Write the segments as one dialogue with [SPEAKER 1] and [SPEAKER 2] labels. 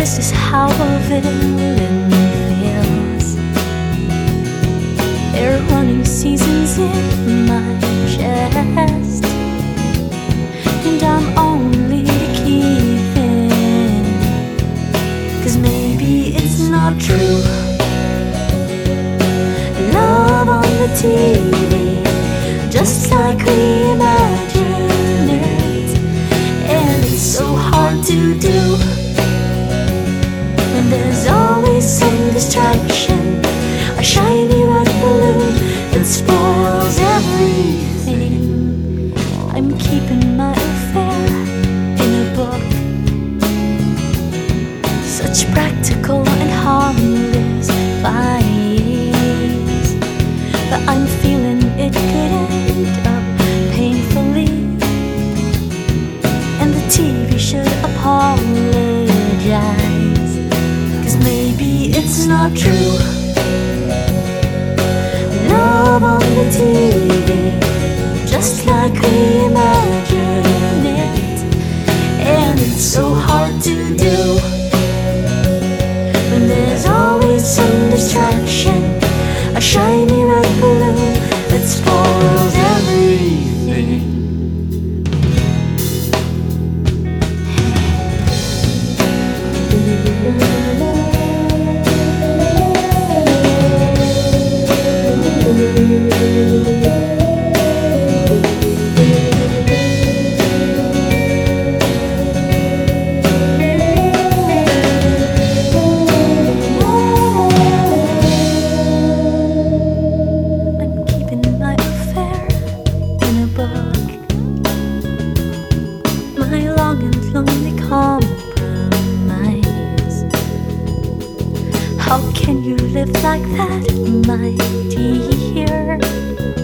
[SPEAKER 1] this is how a villain feels. Are running seasons in my chest, and I'm only keeping. Cause maybe it's not true. Love on the TV, just like we some distraction, a shiny red balloon that spoils everything. I'm keeping my affair in a book. Such practical and harmless advice. It's not true. Love on the TV, just like we imagine it. And it's so hard to do. When there's always some distraction, How can you live like that, my dear?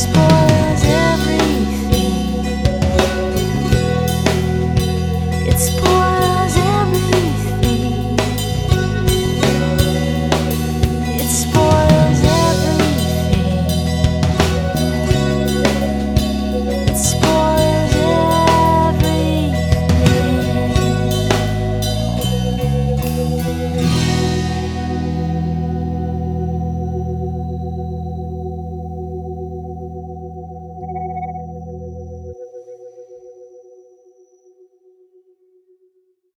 [SPEAKER 1] this boy.